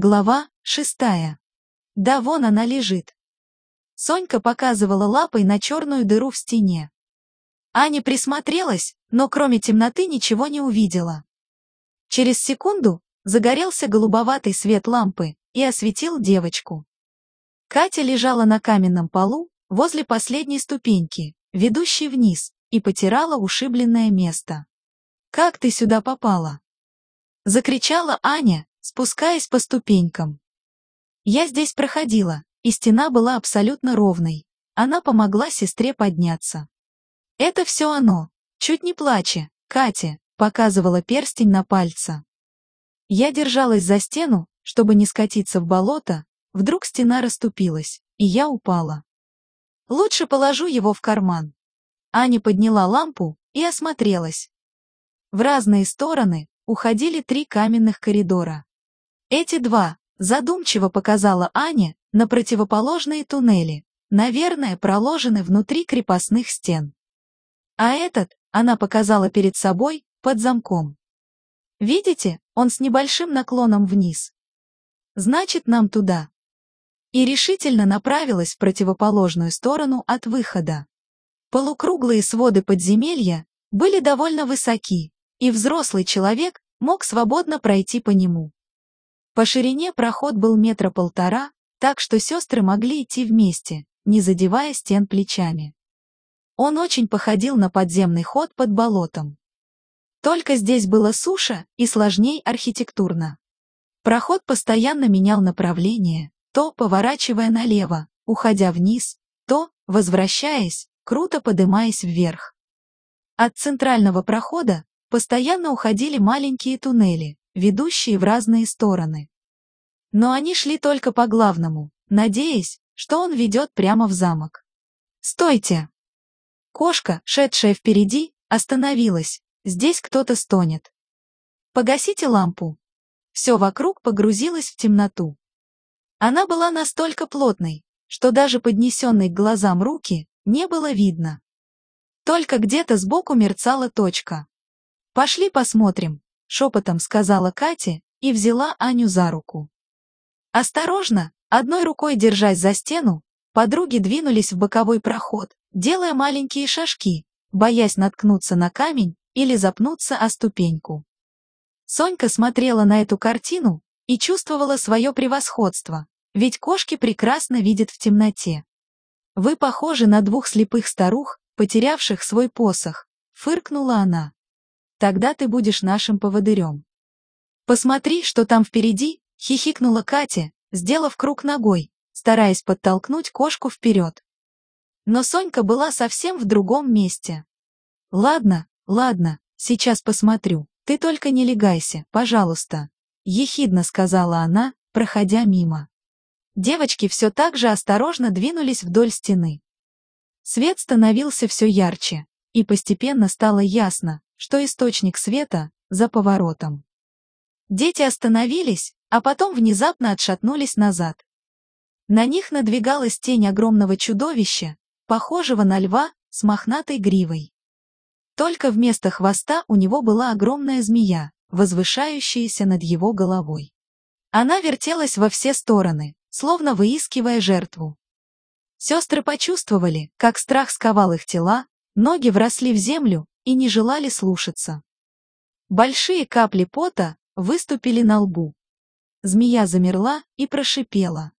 Глава шестая. Да вон она лежит. Сонька показывала лапой на черную дыру в стене. Аня присмотрелась, но кроме темноты ничего не увидела. Через секунду загорелся голубоватый свет лампы и осветил девочку. Катя лежала на каменном полу, возле последней ступеньки, ведущей вниз, и потирала ушибленное место. «Как ты сюда попала?» Закричала Аня, спускаясь по ступенькам. Я здесь проходила, и стена была абсолютно ровной. Она помогла сестре подняться. Это все оно. Чуть не плача, Катя показывала перстень на пальце. Я держалась за стену, чтобы не скатиться в болото, вдруг стена расступилась, и я упала. Лучше положу его в карман. Аня подняла лампу и осмотрелась. В разные стороны уходили три каменных коридора. Эти два, задумчиво показала Аня, на противоположные туннели, наверное, проложены внутри крепостных стен. А этот, она показала перед собой, под замком. Видите, он с небольшим наклоном вниз. Значит, нам туда. И решительно направилась в противоположную сторону от выхода. Полукруглые своды подземелья были довольно высоки, и взрослый человек мог свободно пройти по нему. По ширине проход был метра полтора, так что сестры могли идти вместе, не задевая стен плечами. Он очень походил на подземный ход под болотом. Только здесь было суша и сложней архитектурно. Проход постоянно менял направление, то поворачивая налево, уходя вниз, то, возвращаясь, круто подымаясь вверх. От центрального прохода постоянно уходили маленькие туннели, ведущие в разные стороны. Но они шли только по главному, надеясь, что он ведет прямо в замок. «Стойте!» Кошка, шедшая впереди, остановилась. Здесь кто-то стонет. «Погасите лампу!» Все вокруг погрузилось в темноту. Она была настолько плотной, что даже поднесенной к глазам руки не было видно. Только где-то сбоку мерцала точка. «Пошли посмотрим», шепотом сказала Катя и взяла Аню за руку. Осторожно, одной рукой держась за стену, подруги двинулись в боковой проход, делая маленькие шажки, боясь наткнуться на камень или запнуться о ступеньку. Сонька смотрела на эту картину и чувствовала свое превосходство, ведь кошки прекрасно видят в темноте. «Вы похожи на двух слепых старух, потерявших свой посох», — фыркнула она тогда ты будешь нашим поводырем. Посмотри, что там впереди, хихикнула Катя, сделав круг ногой, стараясь подтолкнуть кошку вперед. Но Сонька была совсем в другом месте. Ладно, ладно, сейчас посмотрю, ты только не легайся, пожалуйста, ехидно сказала она, проходя мимо. Девочки все так же осторожно двинулись вдоль стены. Свет становился все ярче, и постепенно стало ясно, что источник света за поворотом. Дети остановились, а потом внезапно отшатнулись назад. На них надвигалась тень огромного чудовища, похожего на льва с мохнатой гривой. Только вместо хвоста у него была огромная змея, возвышающаяся над его головой. Она вертелась во все стороны, словно выискивая жертву. Сестры почувствовали, как страх сковал их тела, ноги вросли в землю, и не желали слушаться. Большие капли пота выступили на лбу. Змея замерла и прошипела.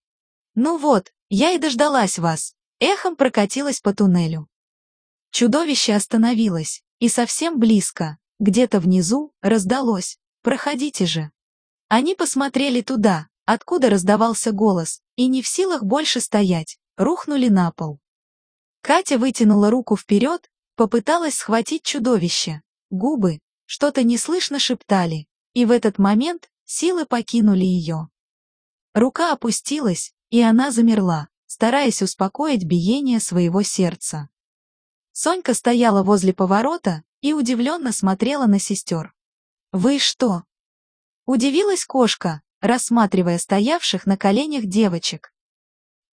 «Ну вот, я и дождалась вас!» Эхом прокатилась по туннелю. Чудовище остановилось, и совсем близко, где-то внизу, раздалось. «Проходите же!» Они посмотрели туда, откуда раздавался голос, и не в силах больше стоять, рухнули на пол. Катя вытянула руку вперед Попыталась схватить чудовище. Губы что-то неслышно шептали, и в этот момент силы покинули ее. Рука опустилась, и она замерла, стараясь успокоить биение своего сердца. Сонька стояла возле поворота и удивленно смотрела на сестер. «Вы что?» Удивилась кошка, рассматривая стоявших на коленях девочек.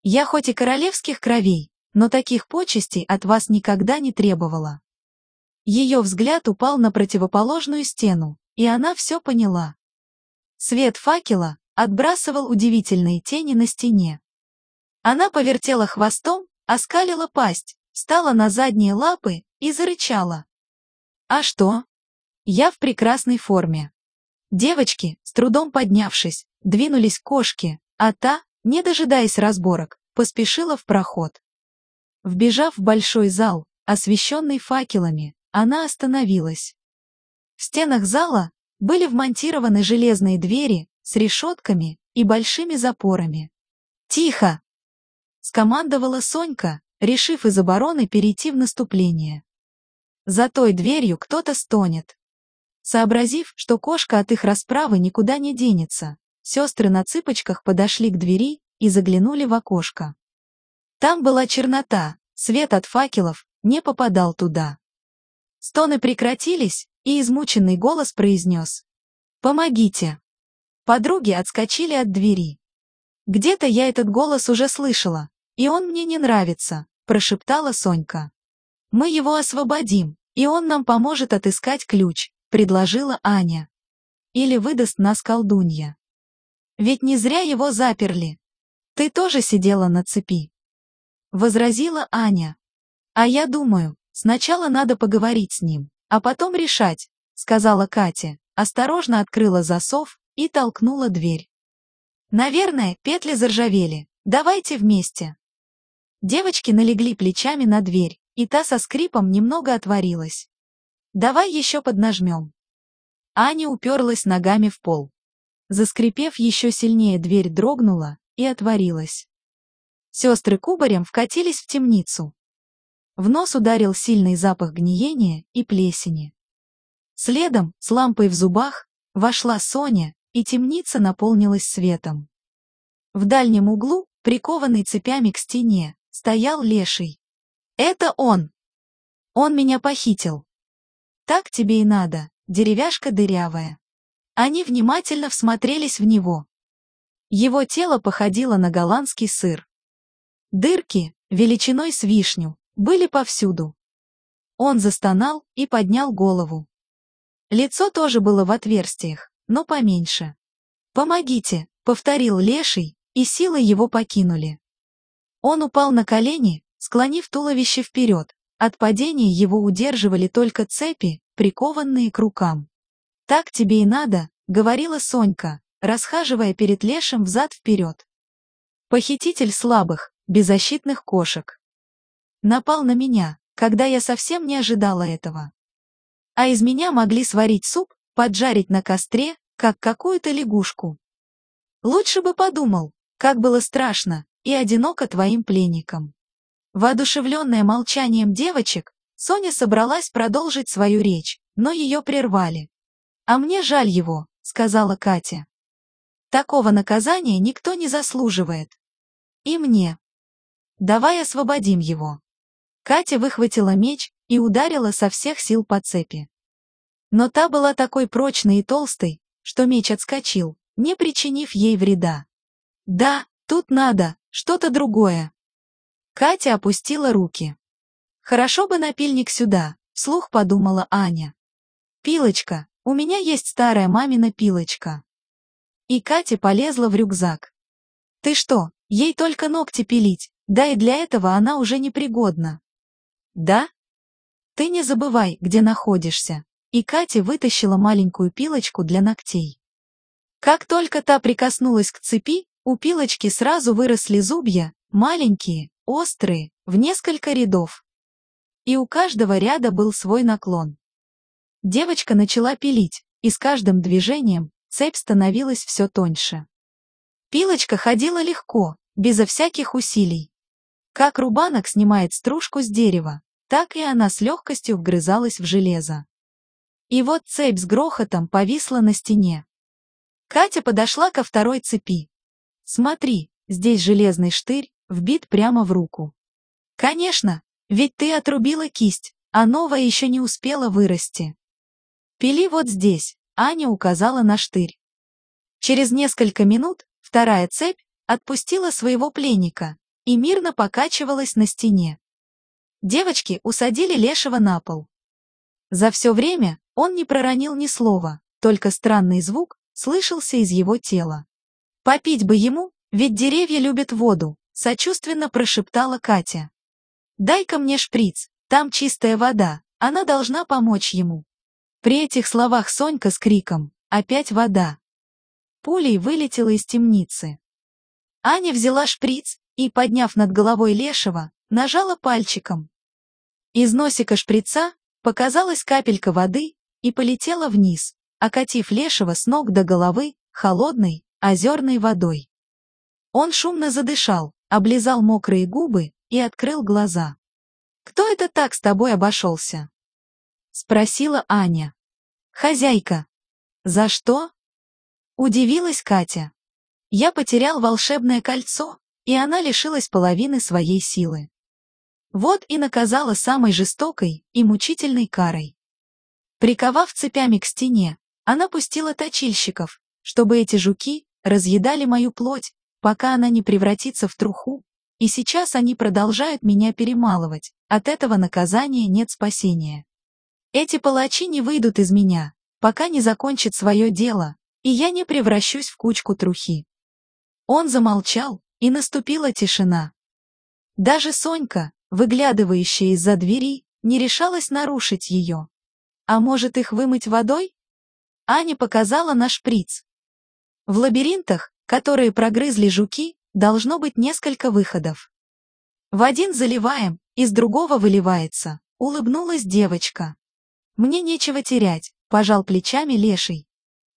«Я хоть и королевских кровей, но таких почестей от вас никогда не требовала. Ее взгляд упал на противоположную стену, и она все поняла. Свет факела отбрасывал удивительные тени на стене. Она повертела хвостом, оскалила пасть, встала на задние лапы и зарычала. А что? Я в прекрасной форме. Девочки, с трудом поднявшись, двинулись к кошке, а та, не дожидаясь разборок, поспешила в проход. Вбежав в большой зал, освещенный факелами, она остановилась. В стенах зала были вмонтированы железные двери с решетками и большими запорами. «Тихо!» — скомандовала Сонька, решив из обороны перейти в наступление. За той дверью кто-то стонет. Сообразив, что кошка от их расправы никуда не денется, сестры на цыпочках подошли к двери и заглянули в окошко. Там была чернота, свет от факелов не попадал туда. Стоны прекратились, и измученный голос произнес. «Помогите!» Подруги отскочили от двери. «Где-то я этот голос уже слышала, и он мне не нравится», прошептала Сонька. «Мы его освободим, и он нам поможет отыскать ключ», предложила Аня. «Или выдаст нас колдунья». «Ведь не зря его заперли. Ты тоже сидела на цепи», возразила Аня. «А я думаю, сначала надо поговорить с ним». А потом решать, сказала Катя, осторожно открыла засов и толкнула дверь. Наверное, петли заржавели. Давайте вместе. Девочки налегли плечами на дверь, и та со скрипом немного отворилась. Давай еще поднажмем. Аня уперлась ногами в пол. Заскрипев еще сильнее, дверь дрогнула и отворилась. Сестры кубарем вкатились в темницу. В нос ударил сильный запах гниения и плесени. Следом, с лампой в зубах, вошла Соня, и темница наполнилась светом. В дальнем углу, прикованный цепями к стене, стоял леший. «Это он! Он меня похитил!» «Так тебе и надо, деревяшка дырявая!» Они внимательно всмотрелись в него. Его тело походило на голландский сыр. Дырки, величиной с вишню, были повсюду. Он застонал и поднял голову. Лицо тоже было в отверстиях, но поменьше. «Помогите!» — повторил Леший, и силы его покинули. Он упал на колени, склонив туловище вперед. От падения его удерживали только цепи, прикованные к рукам. «Так тебе и надо», — говорила Сонька, расхаживая перед Лешем взад-вперед. Похититель слабых, беззащитных кошек напал на меня, когда я совсем не ожидала этого. А из меня могли сварить суп, поджарить на костре, как какую-то лягушку. Лучше бы подумал, как было страшно и одиноко твоим пленникам. Воодушевленная молчанием девочек, Соня собралась продолжить свою речь, но ее прервали. «А мне жаль его», — сказала Катя. «Такого наказания никто не заслуживает. И мне. Давай освободим его». Катя выхватила меч и ударила со всех сил по цепи. Но та была такой прочной и толстой, что меч отскочил, не причинив ей вреда. Да, тут надо, что-то другое. Катя опустила руки. Хорошо бы напильник сюда, вслух подумала Аня. Пилочка, у меня есть старая мамина пилочка. И Катя полезла в рюкзак. Ты что, ей только ногти пилить, да и для этого она уже непригодна. Да? Ты не забывай, где находишься. И Катя вытащила маленькую пилочку для ногтей. Как только та прикоснулась к цепи, у пилочки сразу выросли зубья, маленькие, острые, в несколько рядов. И у каждого ряда был свой наклон. Девочка начала пилить, и с каждым движением цепь становилась все тоньше. Пилочка ходила легко, безо всяких усилий. Как рубанок снимает стружку с дерева, так и она с легкостью вгрызалась в железо. И вот цепь с грохотом повисла на стене. Катя подошла ко второй цепи. Смотри, здесь железный штырь, вбит прямо в руку. Конечно, ведь ты отрубила кисть, а новая еще не успела вырасти. Пили вот здесь, Аня указала на штырь. Через несколько минут вторая цепь отпустила своего пленника и мирно покачивалась на стене. Девочки усадили Лешего на пол. За все время он не проронил ни слова, только странный звук слышался из его тела. Попить бы ему, ведь деревья любят воду, сочувственно прошептала Катя. Дай-ка мне шприц, там чистая вода, она должна помочь ему. При этих словах Сонька с криком «Опять вода!» Пулей вылетела из темницы. Аня взяла шприц и, подняв над головой Лешего, нажала пальчиком. Из носика шприца показалась капелька воды и полетела вниз, окатив Лешего с ног до головы холодной, озерной водой. Он шумно задышал, облизал мокрые губы и открыл глаза. «Кто это так с тобой обошелся?» — спросила Аня. «Хозяйка». «За что?» Удивилась Катя. «Я потерял волшебное кольцо, и она лишилась половины своей силы. Вот и наказала самой жестокой и мучительной карой. Приковав цепями к стене, она пустила точильщиков, чтобы эти жуки разъедали мою плоть, пока она не превратится в труху, и сейчас они продолжают меня перемалывать, от этого наказания нет спасения. Эти палачи не выйдут из меня, пока не закончат свое дело, и я не превращусь в кучку трухи. Он замолчал, и наступила тишина. Даже Сонька, выглядывающая из-за двери, не решалась нарушить ее. А может их вымыть водой? Аня показала на шприц. В лабиринтах, которые прогрызли жуки, должно быть несколько выходов. В один заливаем, из другого выливается, улыбнулась девочка. Мне нечего терять, пожал плечами леший.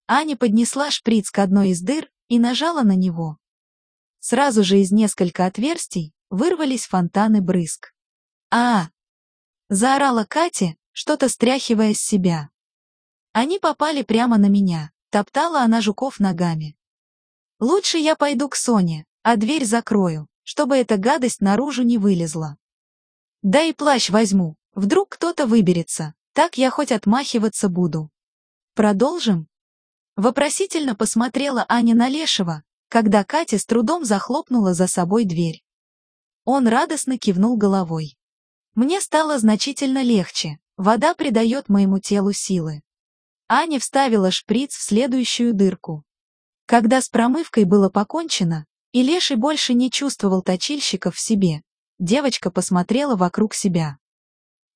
Аня поднесла шприц к одной из дыр и нажала на него. Сразу же из несколько отверстий вырвались фонтаны брызг. а Заорала Катя, что-то стряхивая с себя. Они попали прямо на меня, топтала она жуков ногами. Лучше я пойду к Соне, а дверь закрою, чтобы эта гадость наружу не вылезла. Да и плащ возьму, вдруг кто-то выберется, так я хоть отмахиваться буду. Продолжим? Вопросительно посмотрела Аня на Лешего, когда Катя с трудом захлопнула за собой дверь. Он радостно кивнул головой. Мне стало значительно легче, вода придает моему телу силы. Аня вставила шприц в следующую дырку. Когда с промывкой было покончено, и Леший больше не чувствовал точильщиков в себе, девочка посмотрела вокруг себя.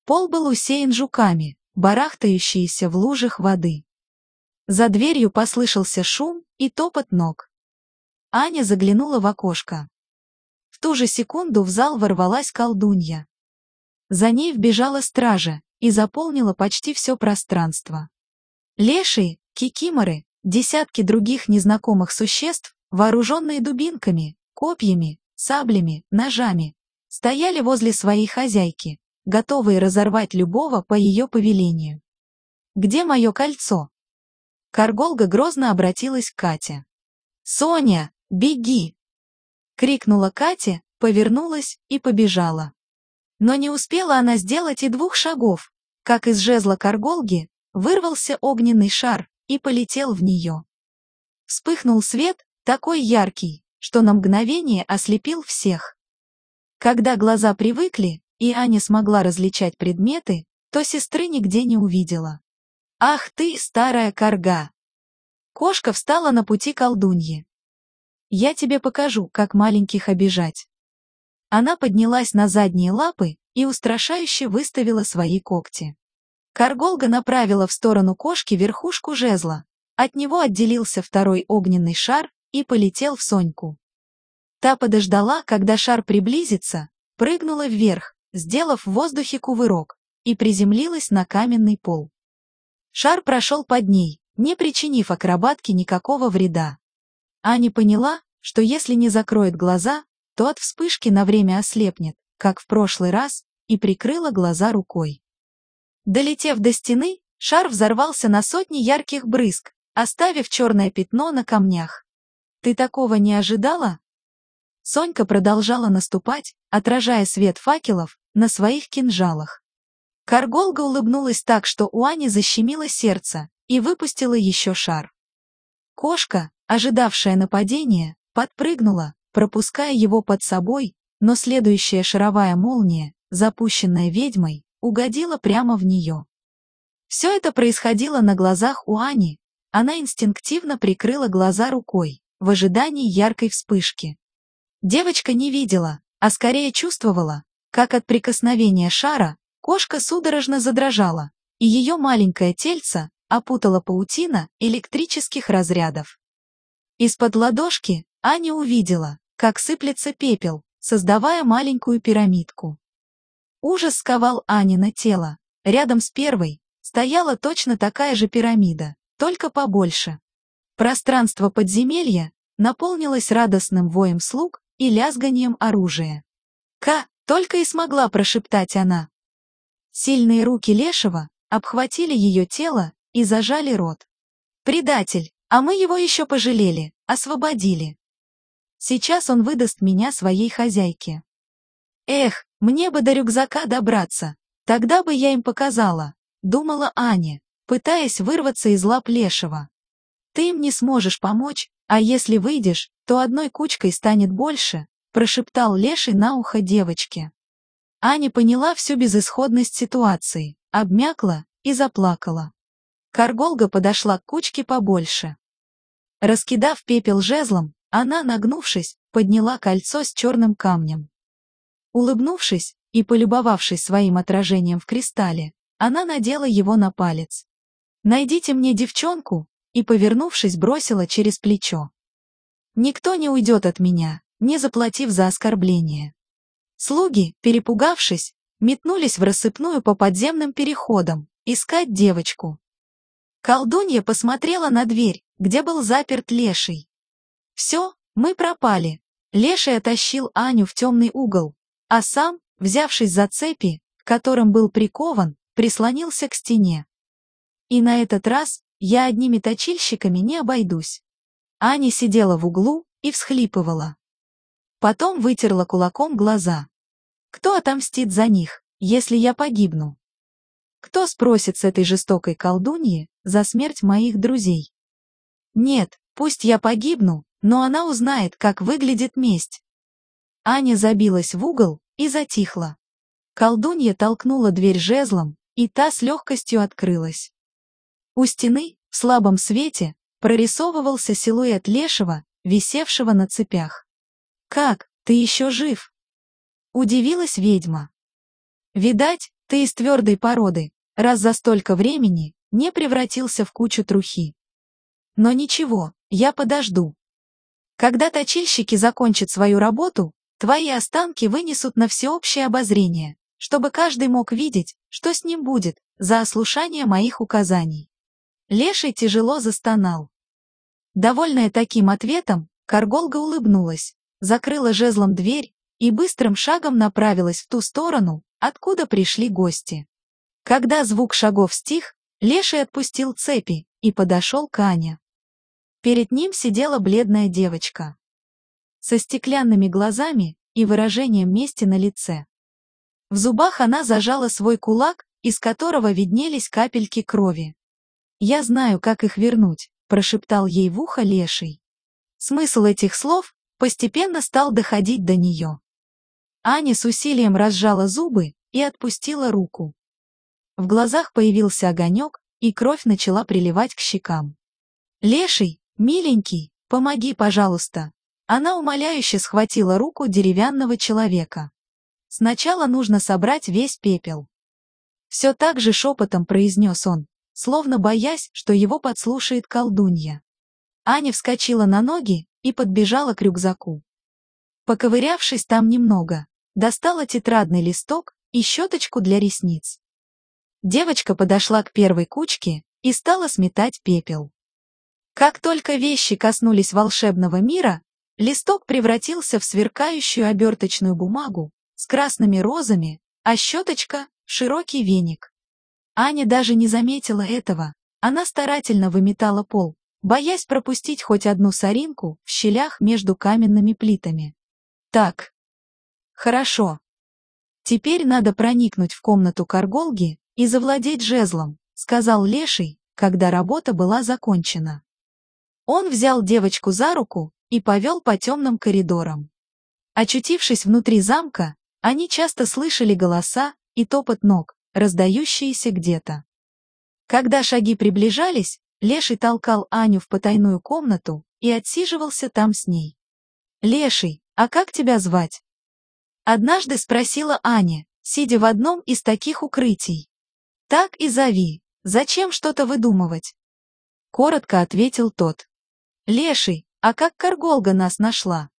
Пол был усеян жуками, барахтающиеся в лужах воды. За дверью послышался шум и топот ног. Аня заглянула в окошко. В ту же секунду в зал ворвалась колдунья. За ней вбежала стража и заполнила почти все пространство. Лешие, кикиморы, десятки других незнакомых существ, вооруженные дубинками, копьями, саблями, ножами, стояли возле своей хозяйки, готовые разорвать любого по ее повелению. «Где мое кольцо?» Карголга грозно обратилась к Кате. «Соня, беги!» Крикнула Катя, повернулась и побежала. Но не успела она сделать и двух шагов, как из жезла Карголги вырвался огненный шар и полетел в нее. Вспыхнул свет, такой яркий, что на мгновение ослепил всех. Когда глаза привыкли, и Аня смогла различать предметы, то сестры нигде не увидела. «Ах ты, старая корга!» Кошка встала на пути колдуньи. «Я тебе покажу, как маленьких обижать». Она поднялась на задние лапы и устрашающе выставила свои когти. Карголга направила в сторону кошки верхушку жезла. От него отделился второй огненный шар и полетел в Соньку. Та подождала, когда шар приблизится, прыгнула вверх, сделав в воздухе кувырок, и приземлилась на каменный пол. Шар прошел под ней, не причинив акробатке никакого вреда. Аня поняла, что если не закроет глаза, то от вспышки на время ослепнет, как в прошлый раз, и прикрыла глаза рукой. Долетев до стены, шар взорвался на сотни ярких брызг, оставив черное пятно на камнях. «Ты такого не ожидала?» Сонька продолжала наступать, отражая свет факелов на своих кинжалах. Карголга улыбнулась так, что у Ани защемило сердце, и выпустила еще шар. Кошка, ожидавшая нападения, подпрыгнула, пропуская его под собой, но следующая шаровая молния, запущенная ведьмой, угодила прямо в нее. Все это происходило на глазах у Ани, она инстинктивно прикрыла глаза рукой, в ожидании яркой вспышки. Девочка не видела, а скорее чувствовала, как от прикосновения шара кошка судорожно задрожала, и ее маленькое тельце опутала паутина электрических разрядов. Из-под ладошки Аня увидела, как сыплется пепел, создавая маленькую пирамидку. Ужас сковал Анина тело. Рядом с первой стояла точно такая же пирамида, только побольше. Пространство подземелья наполнилось радостным воем слуг и лязганием оружия. «Ка!» — только и смогла прошептать она. Сильные руки Лешего обхватили ее тело и зажали рот. «Предатель, а мы его еще пожалели, освободили. Сейчас он выдаст меня своей хозяйке. Эх, мне бы до рюкзака добраться, тогда бы я им показала, думала Аня, пытаясь вырваться из лап Лешего. Ты им не сможешь помочь, а если выйдешь, то одной кучкой станет больше, прошептал Леший на ухо девочке. Аня поняла всю безысходность ситуации, обмякла и заплакала. Карголга подошла к кучке побольше. Раскидав пепел жезлом, она, нагнувшись, подняла кольцо с черным камнем. Улыбнувшись и полюбовавшись своим отражением в кристалле, она надела его на палец. «Найдите мне девчонку», и, повернувшись, бросила через плечо. «Никто не уйдет от меня, не заплатив за оскорбление». Слуги, перепугавшись, метнулись в рассыпную по подземным переходам, искать девочку. Колдунья посмотрела на дверь, где был заперт леший. Все, мы пропали. Леший оттащил Аню в темный угол, а сам, взявшись за цепи, которым был прикован, прислонился к стене. И на этот раз я одними точильщиками не обойдусь. Аня сидела в углу и всхлипывала. Потом вытерла кулаком глаза. Кто отомстит за них, если я погибну? Кто спросит с этой жестокой колдуньи за смерть моих друзей? Нет, пусть я погибну, но она узнает, как выглядит месть. Аня забилась в угол и затихла. Колдунья толкнула дверь жезлом, и та с легкостью открылась. У стены, в слабом свете, прорисовывался силуэт лешего, висевшего на цепях. «Как, ты еще жив?» Удивилась ведьма. «Видать, ты из твердой породы, раз за столько времени не превратился в кучу трухи. Но ничего, я подожду, когда точильщики закончат свою работу, твои останки вынесут на всеобщее обозрение, чтобы каждый мог видеть, что с ним будет, за ослушание моих указаний. Леший тяжело застонал. Довольная таким ответом, Карголга улыбнулась, закрыла жезлом дверь и быстрым шагом направилась в ту сторону, откуда пришли гости. Когда звук шагов стих, Леший отпустил цепи и подошел к Ане. Перед ним сидела бледная девочка. Со стеклянными глазами и выражением мести на лице. В зубах она зажала свой кулак, из которого виднелись капельки крови. «Я знаю, как их вернуть», — прошептал ей в ухо леший. Смысл этих слов постепенно стал доходить до нее. Аня с усилием разжала зубы и отпустила руку. В глазах появился огонек, и кровь начала приливать к щекам. Леший, «Миленький, помоги, пожалуйста». Она умоляюще схватила руку деревянного человека. Сначала нужно собрать весь пепел. Все так же шепотом произнес он, словно боясь, что его подслушает колдунья. Аня вскочила на ноги и подбежала к рюкзаку. Поковырявшись там немного, достала тетрадный листок и щеточку для ресниц. Девочка подошла к первой кучке и стала сметать пепел. Как только вещи коснулись волшебного мира, листок превратился в сверкающую оберточную бумагу с красными розами, а щеточка — широкий веник. Аня даже не заметила этого, она старательно выметала пол, боясь пропустить хоть одну соринку в щелях между каменными плитами. Так. Хорошо. Теперь надо проникнуть в комнату Карголги и завладеть жезлом, сказал Леший, когда работа была закончена. Он взял девочку за руку и повел по темным коридорам. Очутившись внутри замка, они часто слышали голоса и топот ног, раздающиеся где-то. Когда шаги приближались, Леший толкал Аню в потайную комнату и отсиживался там с ней. «Леший, а как тебя звать?» Однажды спросила Аня, сидя в одном из таких укрытий. «Так и зови, зачем что-то выдумывать?» Коротко ответил тот. «Леший, а как Карголга нас нашла?»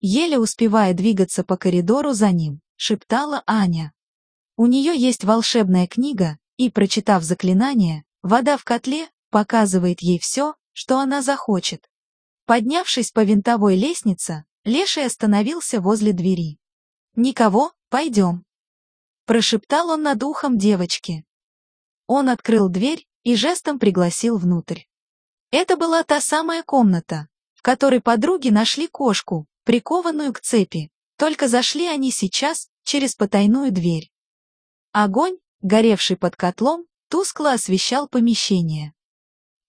Еле успевая двигаться по коридору за ним, шептала Аня. У нее есть волшебная книга, и, прочитав заклинание, вода в котле показывает ей все, что она захочет. Поднявшись по винтовой лестнице, Леший остановился возле двери. «Никого, пойдем», — прошептал он над ухом девочки. Он открыл дверь и жестом пригласил внутрь. Это была та самая комната, в которой подруги нашли кошку, прикованную к цепи, только зашли они сейчас через потайную дверь. Огонь, горевший под котлом, тускло освещал помещение.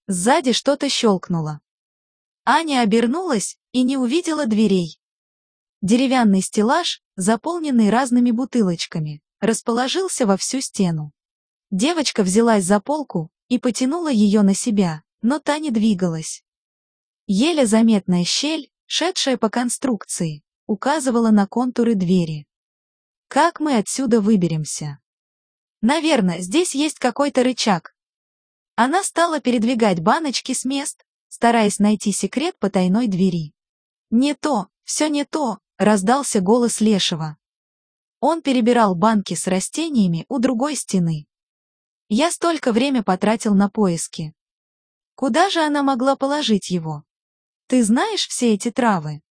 Сзади что-то щелкнуло. Аня обернулась и не увидела дверей. Деревянный стеллаж, заполненный разными бутылочками, расположился во всю стену. Девочка взялась за полку и потянула ее на себя, но та не двигалась. Еле заметная щель, шедшая по конструкции, указывала на контуры двери. Как мы отсюда выберемся? Наверное, здесь есть какой-то рычаг. Она стала передвигать баночки с мест, стараясь найти секрет потайной двери. «Не то, все не то», — раздался голос Лешего. Он перебирал банки с растениями у другой стены. Я столько время потратил на поиски. Куда же она могла положить его? Ты знаешь все эти травы?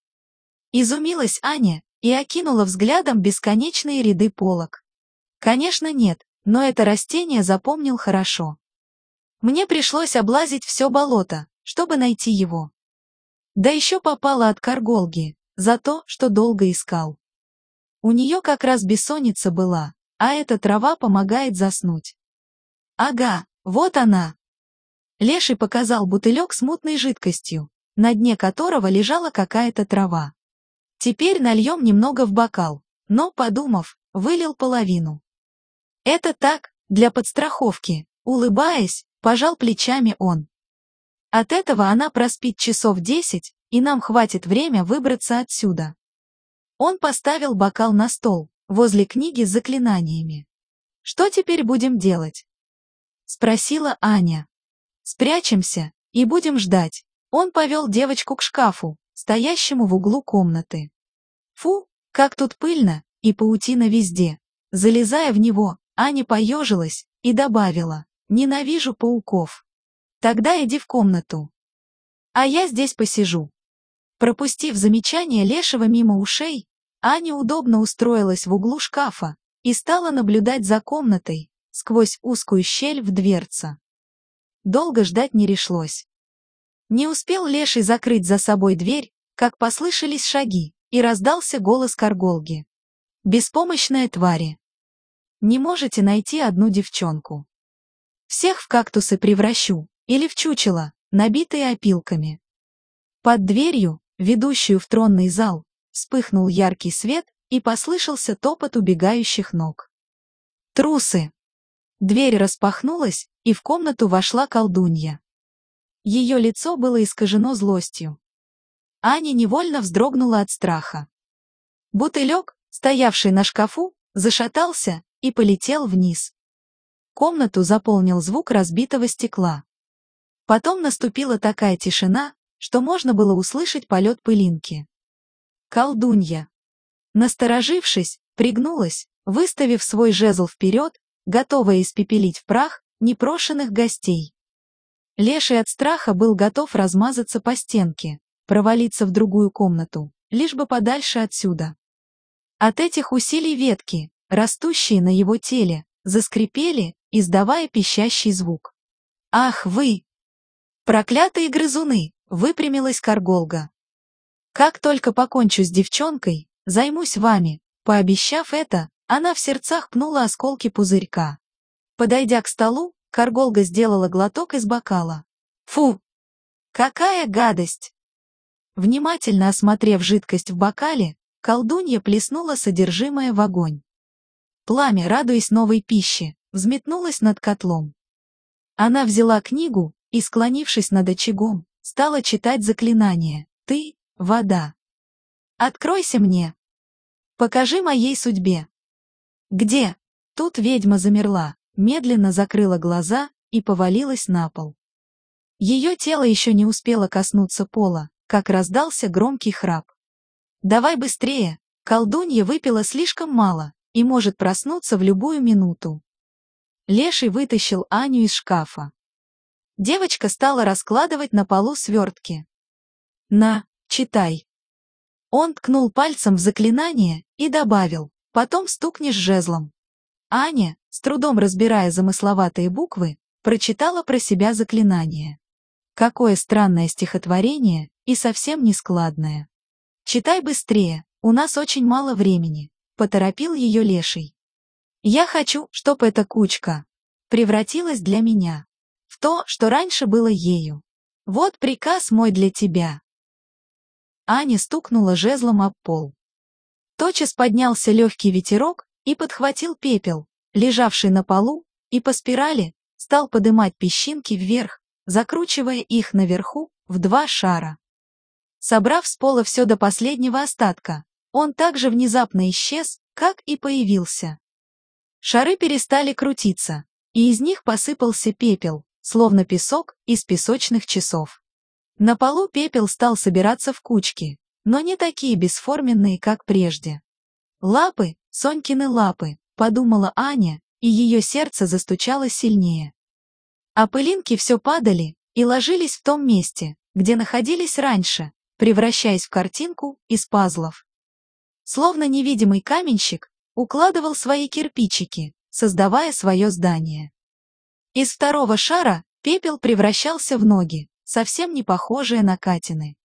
Изумилась Аня и окинула взглядом бесконечные ряды полок. Конечно, нет, но это растение запомнил хорошо. Мне пришлось облазить все болото, чтобы найти его. Да еще попала от Карголги, за то, что долго искал. У нее как раз бессонница была, а эта трава помогает заснуть. Ага, вот она. Леший показал бутылек с мутной жидкостью, на дне которого лежала какая-то трава. Теперь нальем немного в бокал, но, подумав, вылил половину. Это так, для подстраховки, улыбаясь, пожал плечами он. От этого она проспит часов десять, и нам хватит время выбраться отсюда. Он поставил бокал на стол, возле книги с заклинаниями. «Что теперь будем делать?» Спросила Аня. «Спрячемся и будем ждать». Он повел девочку к шкафу, стоящему в углу комнаты. Фу, как тут пыльно, и паутина везде. Залезая в него, Аня поежилась и добавила, ненавижу пауков. Тогда иди в комнату. А я здесь посижу. Пропустив замечание Лешего мимо ушей, Аня удобно устроилась в углу шкафа и стала наблюдать за комнатой, сквозь узкую щель в дверце. Долго ждать не пришлось. Не успел Леший закрыть за собой дверь, как послышались шаги, и раздался голос Карголги. «Беспомощная твари, не можете найти одну девчонку. Всех в кактусы превращу, или в чучело, набитые опилками. Под дверью, ведущую в тронный зал, вспыхнул яркий свет и послышался топот убегающих ног. Трусы! Дверь распахнулась, и в комнату вошла колдунья. Ее лицо было искажено злостью. Аня невольно вздрогнула от страха. Бутылек, стоявший на шкафу, зашатался и полетел вниз. Комнату заполнил звук разбитого стекла. Потом наступила такая тишина, что можно было услышать полет пылинки. Колдунья. Насторожившись, пригнулась, выставив свой жезл вперед, готовая испепелить в прах непрошенных гостей. Леший от страха был готов размазаться по стенке, провалиться в другую комнату, лишь бы подальше отсюда. От этих усилий ветки, растущие на его теле, заскрипели, издавая пищащий звук. «Ах вы! Проклятые грызуны!» — выпрямилась Карголга. «Как только покончу с девчонкой, займусь вами», пообещав это, она в сердцах пнула осколки пузырька. Подойдя к столу, Карголга сделала глоток из бокала. «Фу! Какая гадость!» Внимательно осмотрев жидкость в бокале, колдунья плеснула содержимое в огонь. Пламя, радуясь новой пище, взметнулось над котлом. Она взяла книгу и, склонившись над очагом, стала читать заклинание. «Ты — вода. Откройся мне. Покажи моей судьбе». «Где?» Тут ведьма замерла, медленно закрыла глаза и повалилась на пол. Ее тело еще не успело коснуться пола, как раздался громкий храп. «Давай быстрее!» Колдунья выпила слишком мало и может проснуться в любую минуту. Леший вытащил Аню из шкафа. Девочка стала раскладывать на полу свертки. «На, читай». Он ткнул пальцем в заклинание и добавил, потом стукнешь жезлом. Аня, с трудом разбирая замысловатые буквы, прочитала про себя заклинание. Какое странное стихотворение и совсем не складное. «Читай быстрее, у нас очень мало времени», — поторопил ее леший. «Я хочу, чтоб эта кучка превратилась для меня в то, что раньше было ею. Вот приказ мой для тебя». Аня стукнула жезлом об пол. Тотчас поднялся легкий ветерок и подхватил пепел, лежавший на полу, и по спирали стал подымать песчинки вверх, закручивая их наверху в два шара. Собрав с пола все до последнего остатка, он также внезапно исчез, как и появился. Шары перестали крутиться, и из них посыпался пепел, словно песок из песочных часов. На полу пепел стал собираться в кучки, но не такие бесформенные, как прежде. Лапы, Сонькины лапы, подумала Аня, и ее сердце застучало сильнее. А пылинки все падали и ложились в том месте, где находились раньше, превращаясь в картинку из пазлов. Словно невидимый каменщик укладывал свои кирпичики, создавая свое здание. Из второго шара пепел превращался в ноги, совсем не похожие на Катины.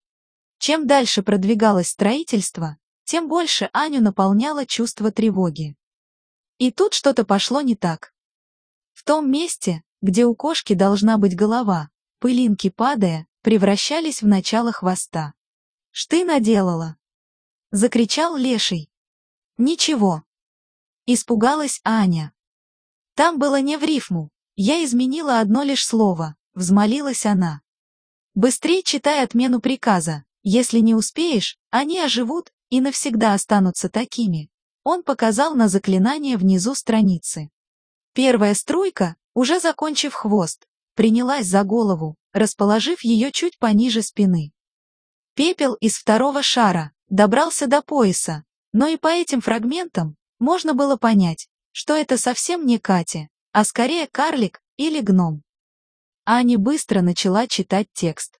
Чем дальше продвигалось строительство, тем больше Аню наполняло чувство тревоги. И тут что-то пошло не так. В том месте, где у кошки должна быть голова, пылинки падая, превращались в начало хвоста. «Шты наделала!» — закричал леший. «Ничего!» — испугалась Аня. Там было не в рифму, я изменила одно лишь слово, взмолилась она. Быстрей читай отмену приказа, если не успеешь, они оживут и навсегда останутся такими. Он показал на заклинание внизу страницы. Первая струйка, уже закончив хвост, принялась за голову, расположив ее чуть пониже спины. Пепел из второго шара добрался до пояса, но и по этим фрагментам можно было понять, что это совсем не Катя, а скорее карлик или гном. Аня быстро начала читать текст.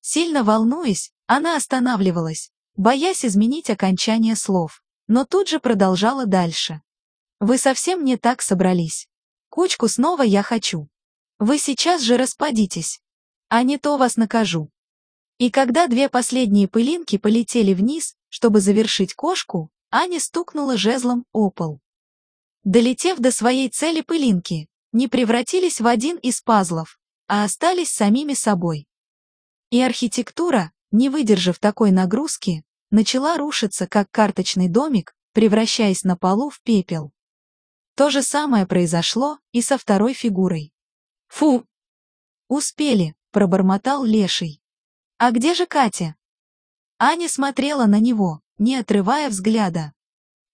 Сильно волнуясь, она останавливалась, боясь изменить окончание слов, но тут же продолжала дальше. «Вы совсем не так собрались. Кучку снова я хочу. Вы сейчас же распадитесь. А не то вас накажу. И когда две последние пылинки полетели вниз, чтобы завершить кошку, Аня стукнула жезлом о пол. Долетев до своей цели пылинки, не превратились в один из пазлов, а остались самими собой. И архитектура, не выдержав такой нагрузки, начала рушиться как карточный домик, превращаясь на полу в пепел. То же самое произошло и со второй фигурой. «Фу!» «Успели», — пробормотал Леший. «А где же Катя?» Аня смотрела на него, не отрывая взгляда.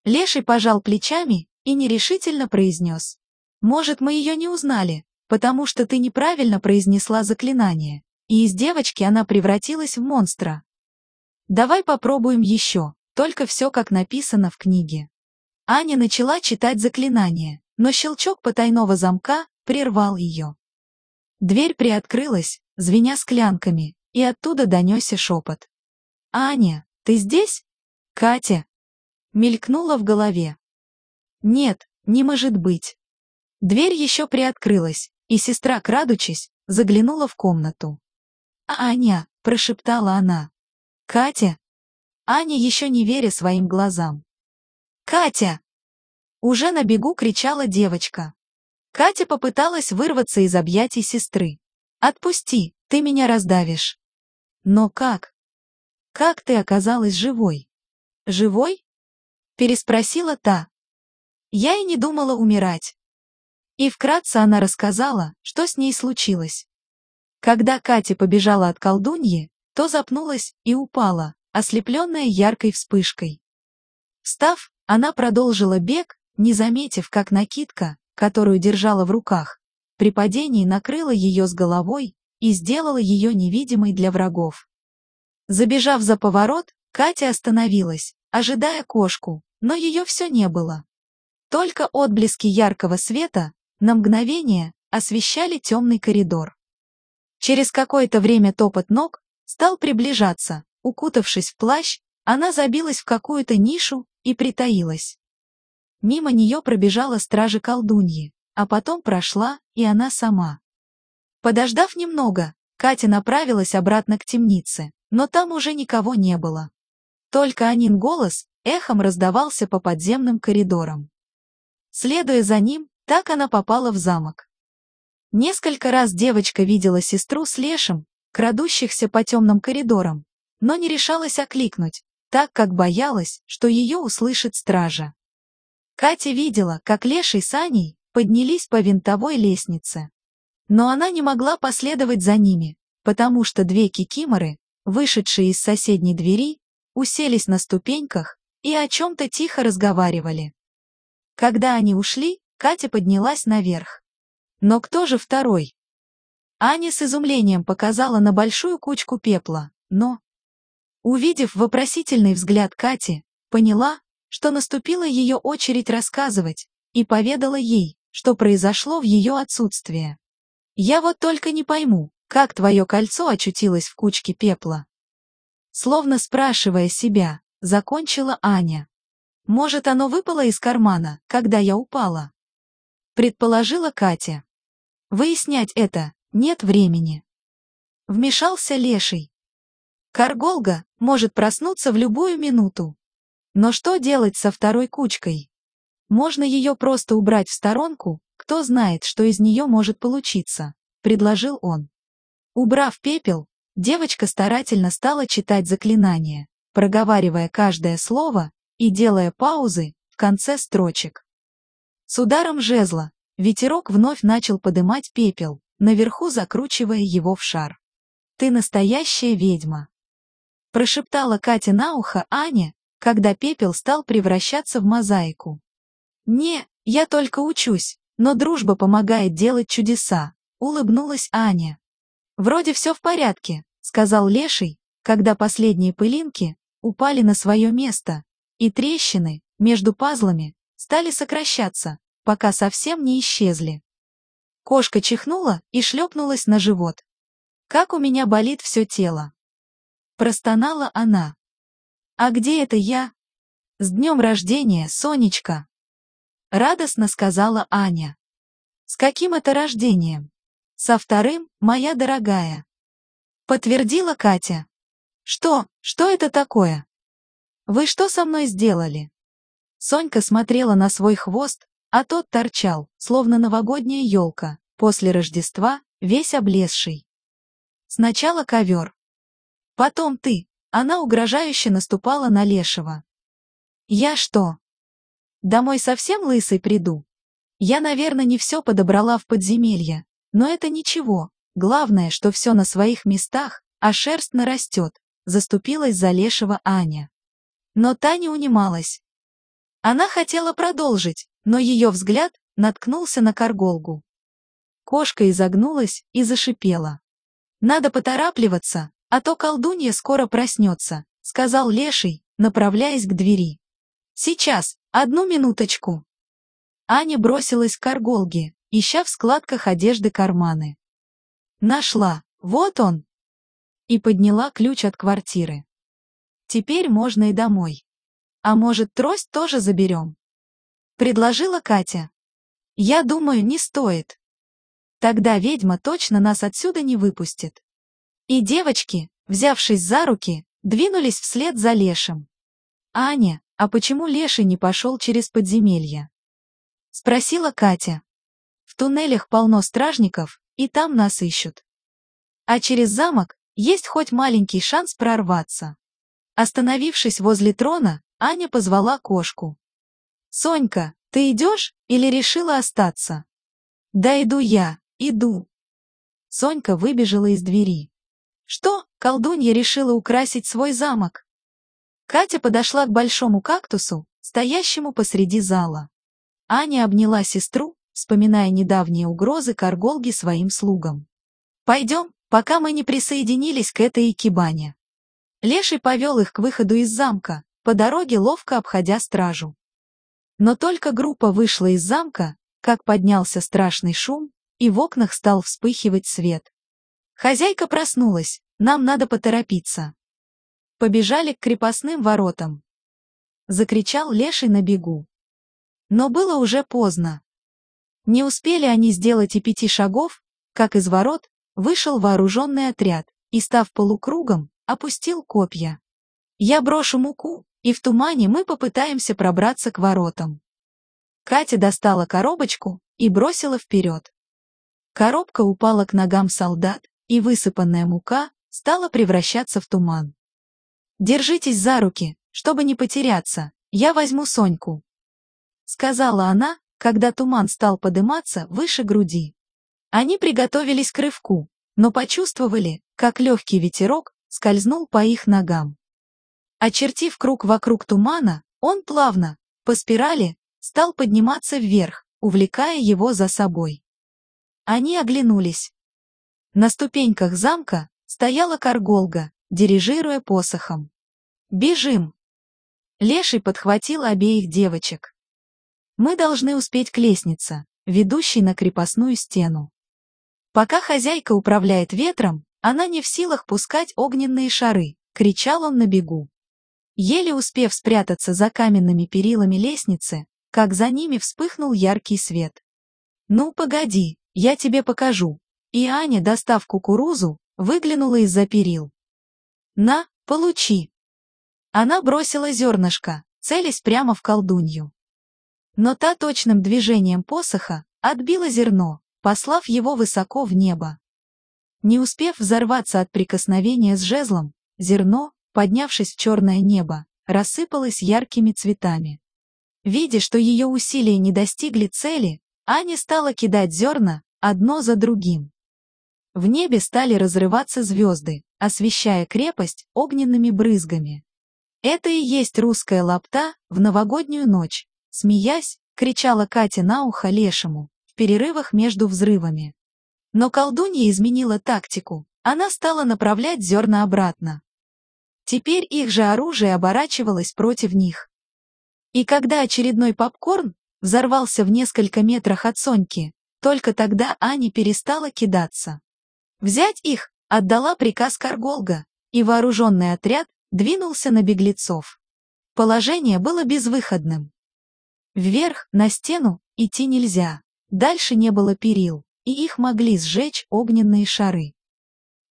Леший пожал плечами и нерешительно произнес. «Может, мы ее не узнали, потому что ты неправильно произнесла заклинание, и из девочки она превратилась в монстра. Давай попробуем еще, только все как написано в книге». Аня начала читать заклинание, но щелчок потайного замка прервал ее. Дверь приоткрылась, звеня склянками, и оттуда донесся шепот. «Аня, ты здесь?» «Катя!» Мелькнула в голове. «Нет, не может быть». Дверь еще приоткрылась, и сестра, крадучись, заглянула в комнату. «Аня!» — прошептала она. «Катя!» Аня еще не веря своим глазам. «Катя!» Уже на бегу кричала девочка. Катя попыталась вырваться из объятий сестры. «Отпусти, ты меня раздавишь». «Но как? Как ты оказалась живой?» «Живой?» Переспросила та. Я и не думала умирать. И вкратце она рассказала, что с ней случилось. Когда Катя побежала от колдуньи, то запнулась и упала, ослепленная яркой вспышкой. Встав, она продолжила бег, не заметив, как накидка, которую держала в руках, при падении накрыла ее с головой и сделала ее невидимой для врагов. Забежав за поворот, Катя остановилась, ожидая кошку, но ее все не было. Только отблески яркого света на мгновение освещали темный коридор. Через какое-то время топот ног стал приближаться, укутавшись в плащ, она забилась в какую-то нишу и притаилась. Мимо нее пробежала стража колдуньи, а потом прошла и она сама. Подождав немного, Катя направилась обратно к темнице, но там уже никого не было. Только Анин голос эхом раздавался по подземным коридорам. Следуя за ним, так она попала в замок. Несколько раз девочка видела сестру с Лешем, крадущихся по темным коридорам, но не решалась окликнуть, так как боялась, что ее услышит стража. Катя видела, как Леший с Аней поднялись по винтовой лестнице. Но она не могла последовать за ними, потому что две кикиморы, вышедшие из соседней двери, уселись на ступеньках и о чем-то тихо разговаривали. Когда они ушли, Катя поднялась наверх. Но кто же второй? Аня с изумлением показала на большую кучку пепла, но, Увидев вопросительный взгляд Кати, поняла, что наступила ее очередь рассказывать, и поведала ей, что произошло в ее отсутствие. «Я вот только не пойму, как твое кольцо очутилось в кучке пепла?» Словно спрашивая себя, закончила Аня. «Может, оно выпало из кармана, когда я упала?» Предположила Катя. Выяснять это нет времени. Вмешался Леший, Карголга может проснуться в любую минуту. Но что делать со второй кучкой? Можно ее просто убрать в сторонку, кто знает, что из нее может получиться, предложил он. Убрав пепел, девочка старательно стала читать заклинание, проговаривая каждое слово и делая паузы в конце строчек. С ударом жезла ветерок вновь начал подымать пепел, наверху закручивая его в шар. «Ты настоящая ведьма», прошептала Катя на ухо Ане, когда пепел стал превращаться в мозаику. «Не, я только учусь, но дружба помогает делать чудеса», — улыбнулась Аня. «Вроде все в порядке», — сказал Леший, когда последние пылинки упали на свое место, и трещины между пазлами стали сокращаться, пока совсем не исчезли. Кошка чихнула и шлепнулась на живот. «Как у меня болит все тело!» Простонала она. «А где это я?» «С днем рождения, Сонечка!» Радостно сказала Аня. «С каким это рождением?» «Со вторым, моя дорогая!» Подтвердила Катя. «Что, что это такое?» «Вы что со мной сделали?» Сонька смотрела на свой хвост, а тот торчал, словно новогодняя елка, после Рождества, весь облезший. Сначала ковер, Потом ты. Она угрожающе наступала на Лешего. Я что? Домой совсем лысый приду? Я, наверное, не все подобрала в подземелье, но это ничего. Главное, что все на своих местах, а шерсть нарастет, заступилась за Лешего Аня. Но та не унималась. Она хотела продолжить, но ее взгляд наткнулся на Карголгу. Кошка изогнулась и зашипела. Надо поторапливаться, а то колдунья скоро проснется, сказал Леший, направляясь к двери. Сейчас, одну минуточку. Аня бросилась к Карголге, ища в складках одежды карманы. Нашла, вот он. И подняла ключ от квартиры. Теперь можно и домой. А может, трость тоже заберем? Предложила Катя. Я думаю, не стоит. Тогда ведьма точно нас отсюда не выпустит. И девочки, взявшись за руки, двинулись вслед за Лешем. «Аня, а почему Леший не пошел через подземелье?» — спросила Катя. «В туннелях полно стражников, и там нас ищут. А через замок есть хоть маленький шанс прорваться». Остановившись возле трона, Аня позвала кошку. «Сонька, ты идешь или решила остаться?» «Да иду я, иду», Сонька выбежала из двери. Что, колдунья решила украсить свой замок? Катя подошла к большому кактусу, стоящему посреди зала. Аня обняла сестру, вспоминая недавние угрозы Карголги своим слугам. «Пойдем, пока мы не присоединились к этой икебане». Леший повел их к выходу из замка, по дороге ловко обходя стражу. Но только группа вышла из замка, как поднялся страшный шум, и в окнах стал вспыхивать свет. Хозяйка проснулась, нам надо поторопиться. Побежали к крепостным воротам. Закричал леший на бегу. Но было уже поздно. Не успели они сделать и пяти шагов, как из ворот вышел вооруженный отряд и, став полукругом, опустил копья. Я брошу муку, и в тумане мы попытаемся пробраться к воротам. Катя достала коробочку и бросила вперед. Коробка упала к ногам солдат, и высыпанная мука стала превращаться в туман. «Держитесь за руки, чтобы не потеряться, я возьму Соньку», — сказала она, когда туман стал подниматься выше груди. Они приготовились к рывку, но почувствовали, как легкий ветерок скользнул по их ногам. Очертив круг вокруг тумана, он плавно, по спирали, стал подниматься вверх, увлекая его за собой. Они оглянулись. На ступеньках замка стояла Карголга, дирижируя посохом. «Бежим!» Леший подхватил обеих девочек. «Мы должны успеть к лестнице, ведущей на крепостную стену». Пока хозяйка управляет ветром, она не в силах пускать огненные шары, кричал он на бегу. Еле успев спрятаться за каменными перилами лестницы, как за ними вспыхнул яркий свет. «Ну, погоди, я тебе покажу». И Аня, достав кукурузу, выглянула из-за перил. «На, получи». Она бросила зернышко, целясь прямо в колдунью. Но та точным движением посоха отбила зерно, послав его высоко в небо. Не успев взорваться от прикосновения с жезлом, зерно, поднявшись в черное небо, рассыпалась яркими цветами. Видя, что ее усилия не достигли цели, Аня стала кидать зерна, одно за другим. В небе стали разрываться звезды, освещая крепость огненными брызгами. Это и есть русская лапта в новогоднюю ночь, смеясь, кричала Катя на ухо лешему, в перерывах между взрывами. Но колдунья изменила тактику, она стала направлять зерна обратно. Теперь их же оружие оборачивалось против них. И когда очередной попкорн взорвался в несколько метрах от Соньки, только тогда Аня перестала кидаться. Взять их отдала приказ Карголга, и вооруженный отряд двинулся на беглецов. Положение было безвыходным. Вверх, на стену, идти нельзя, дальше не было перил, и их могли сжечь огненные шары.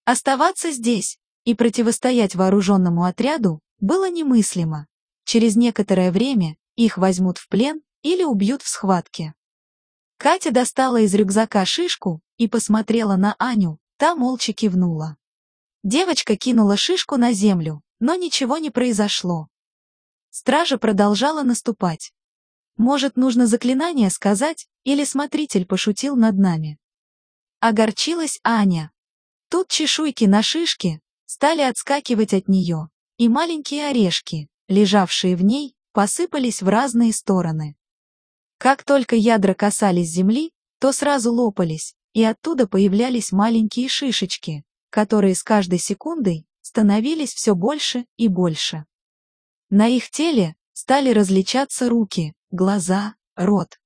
Оставаться здесь, и противостоять вооруженному отряду было немыслимо. Через некоторое время их возьмут в плен или убьют в схватке. Катя достала из рюкзака шишку и посмотрела на Аню, та молча кивнула. Девочка кинула шишку на землю, но ничего не произошло. Стража продолжала наступать. Может, нужно заклинание сказать, или смотритель пошутил над нами. Огорчилась Аня. Тут чешуйки на шишке, стали отскакивать от нее, и маленькие орешки, лежавшие в ней, посыпались в разные стороны. Как только ядра касались земли, то сразу лопались, и оттуда появлялись маленькие шишечки, которые с каждой секундой становились все больше и больше. На их теле стали различаться руки, глаза, рот.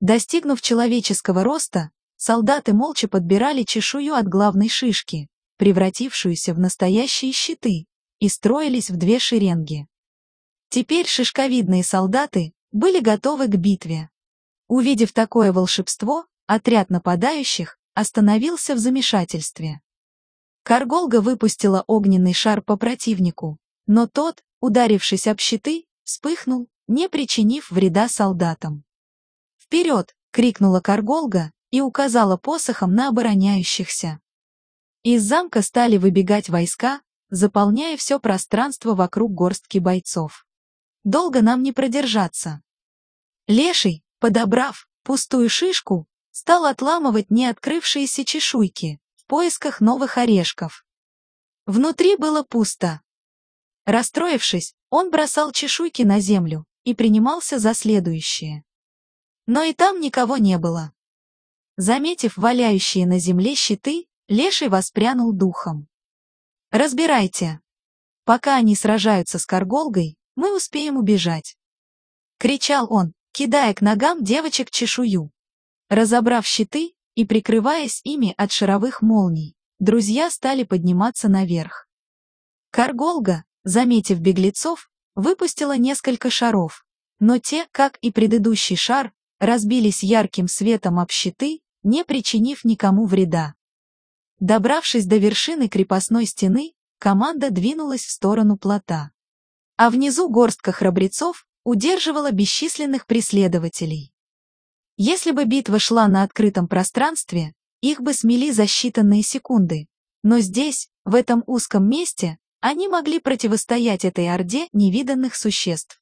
Достигнув человеческого роста, солдаты молча подбирали чешую от главной шишки, превратившуюся в настоящие щиты, и строились в две шеренги. Теперь шишковидные солдаты были готовы к битве. Увидев такое волшебство, отряд нападающих остановился в замешательстве. Карголга выпустила огненный шар по противнику, но тот, ударившись об щиты, вспыхнул, не причинив вреда солдатам. «Вперед!» — крикнула Карголга и указала посохом на обороняющихся. Из замка стали выбегать войска, заполняя все пространство вокруг горстки бойцов. Долго нам не продержаться. Леший, подобрав пустую шишку, стал отламывать не открывшиеся чешуйки, в поисках новых орешков. Внутри было пусто. Расстроившись, он бросал чешуйки на землю и принимался за следующее. Но и там никого не было. Заметив валяющие на земле щиты, Леший воспрянул духом. «Разбирайте. Пока они сражаются с Карголгой, мы успеем убежать». Кричал он, кидая к ногам девочек чешую. Разобрав щиты и прикрываясь ими от шаровых молний, друзья стали подниматься наверх. Карголга, заметив беглецов, выпустила несколько шаров, но те, как и предыдущий шар, разбились ярким светом об щиты, не причинив никому вреда. Добравшись до вершины крепостной стены, команда двинулась в сторону плота. А внизу горстка храбрецов удерживала бесчисленных преследователей. Если бы битва шла на открытом пространстве, их бы смели за считанные секунды. Но здесь, в этом узком месте, они могли противостоять этой орде невиданных существ.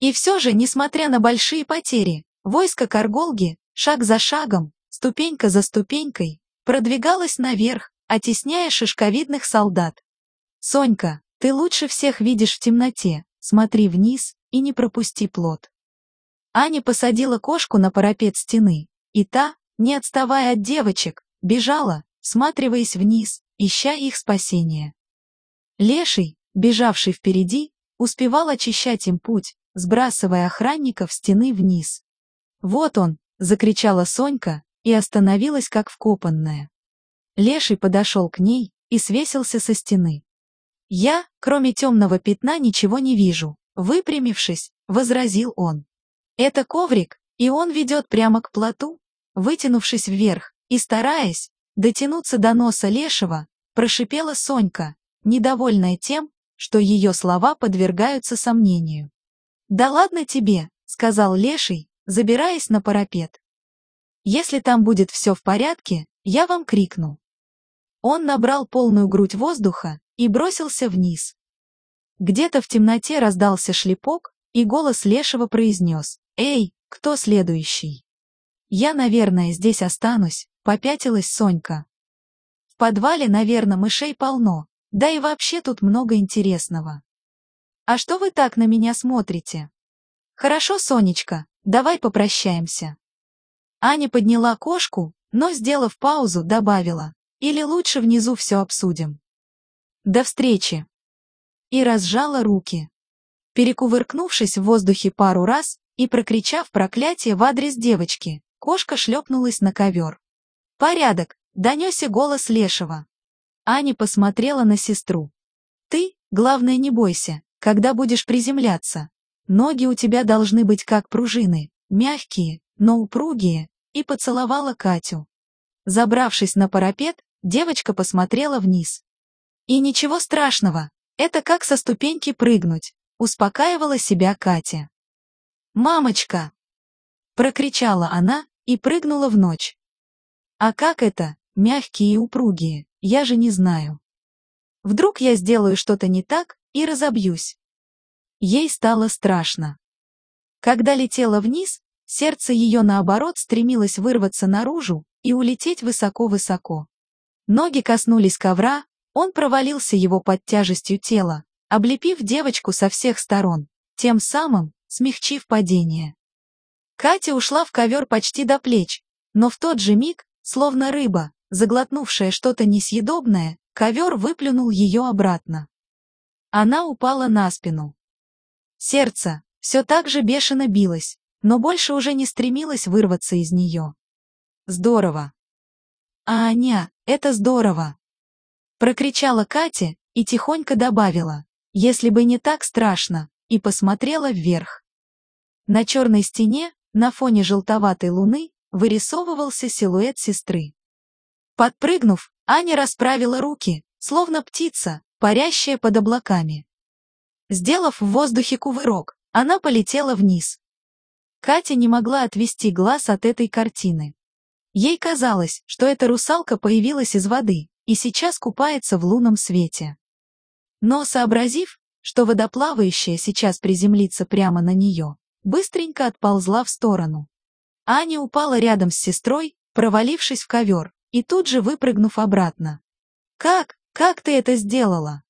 И все же, несмотря на большие потери, войско Карголги, шаг за шагом, ступенька за ступенькой, продвигалось наверх, оттесняя шишковидных солдат. «Сонька, ты лучше всех видишь в темноте, смотри вниз и не пропусти плод». Аня посадила кошку на парапет стены, и та, не отставая от девочек, бежала, сматриваясь вниз, ища их спасения. Леший, бежавший впереди, успевал очищать им путь, сбрасывая охранников стены вниз. «Вот он!» — закричала Сонька и остановилась как вкопанная. Леший подошел к ней и свесился со стены. «Я, кроме темного пятна, ничего не вижу», — выпрямившись, возразил он. «Это коврик, и он ведет прямо к плоту?» Вытянувшись вверх и стараясь дотянуться до носа Лешего, прошипела Сонька, недовольная тем, что ее слова подвергаются сомнению. «Да ладно тебе», — сказал Леший, забираясь на парапет. «Если там будет все в порядке, я вам крикну». Он набрал полную грудь воздуха и бросился вниз. Где-то в темноте раздался шлепок, и голос Лешего произнес «Эй, кто следующий?» «Я, наверное, здесь останусь», — попятилась Сонька. «В подвале, наверное, мышей полно, да и вообще тут много интересного. А что вы так на меня смотрите? Хорошо, Сонечка, давай попрощаемся. Аня подняла кошку, но, сделав паузу, добавила. Или лучше внизу все обсудим. До встречи. И разжала руки. Перекувыркнувшись в воздухе пару раз и прокричав проклятие в адрес девочки, кошка шлепнулась на ковер. «Порядок!» — донесся голос Лешего. Аня посмотрела на сестру. «Ты, главное, не бойся, когда будешь приземляться. Ноги у тебя должны быть как пружины, мягкие, но упругие», и поцеловала Катю. Забравшись на парапет, девочка посмотрела вниз. «И ничего страшного, это как со ступеньки прыгнуть», успокаивала себя Катя. «Мамочка!» Прокричала она и прыгнула в ночь. «А как это, мягкие и упругие?» Я же не знаю. Вдруг я сделаю что-то не так и разобьюсь. Ей стало страшно. Когда летела вниз, сердце ее наоборот стремилось вырваться наружу и улететь высоко-высоко. Ноги коснулись ковра, он провалился его под тяжестью тела, облепив девочку со всех сторон, тем самым смягчив падение. Катя ушла в ковер почти до плеч, но в тот же миг, словно рыба, заглотнувшая что-то несъедобное, ковер выплюнул ее обратно. Она упала на спину. Сердце все так же бешено билось, но больше уже не стремилось вырваться из нее. Здорово. А Аня, это здорово. Прокричала Катя и тихонько добавила, если бы не так страшно, и посмотрела вверх. На черной стене, на фоне желтоватой луны, вырисовывался силуэт сестры. Подпрыгнув, Аня расправила руки, словно птица, парящая под облаками. Сделав в воздухе кувырок, она полетела вниз. Катя не могла отвести глаз от этой картины. Ей казалось, что эта русалка появилась из воды и сейчас купается в лунном свете. Но, сообразив, что водоплавающая сейчас приземлится прямо на нее, быстренько отползла в сторону. Аня упала рядом с сестрой, провалившись в ковер, и тут же выпрыгнув обратно. «Как? Как ты это сделала?»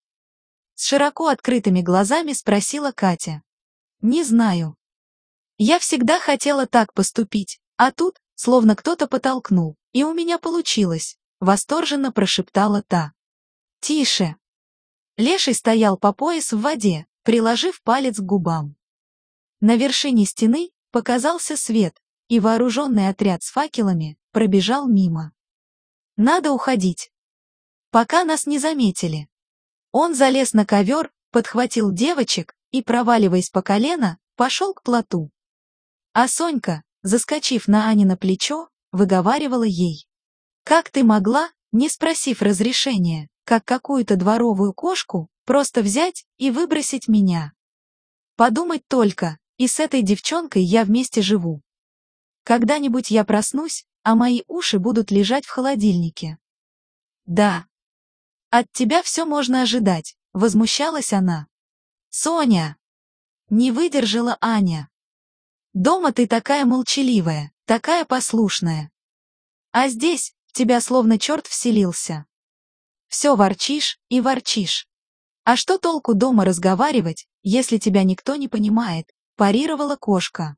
С широко открытыми глазами спросила Катя. «Не знаю. Я всегда хотела так поступить, а тут, словно кто-то потолкнул, и у меня получилось», — восторженно прошептала та. «Тише!» Леший стоял по пояс в воде, приложив палец к губам. На вершине стены показался свет, и вооруженный отряд с факелами пробежал мимо. «Надо уходить. Пока нас не заметили». Он залез на ковер, подхватил девочек и, проваливаясь по колено, пошел к плоту. А Сонька, заскочив на Ане на плечо, выговаривала ей. «Как ты могла, не спросив разрешения?» как какую-то дворовую кошку, просто взять и выбросить меня. Подумать только, и с этой девчонкой я вместе живу. Когда-нибудь я проснусь, а мои уши будут лежать в холодильнике. Да. От тебя все можно ожидать, возмущалась она. Соня! Не выдержала Аня. Дома ты такая молчаливая, такая послушная. А здесь в тебя словно черт вселился. Все ворчишь и ворчишь. А что толку дома разговаривать, если тебя никто не понимает, парировала кошка.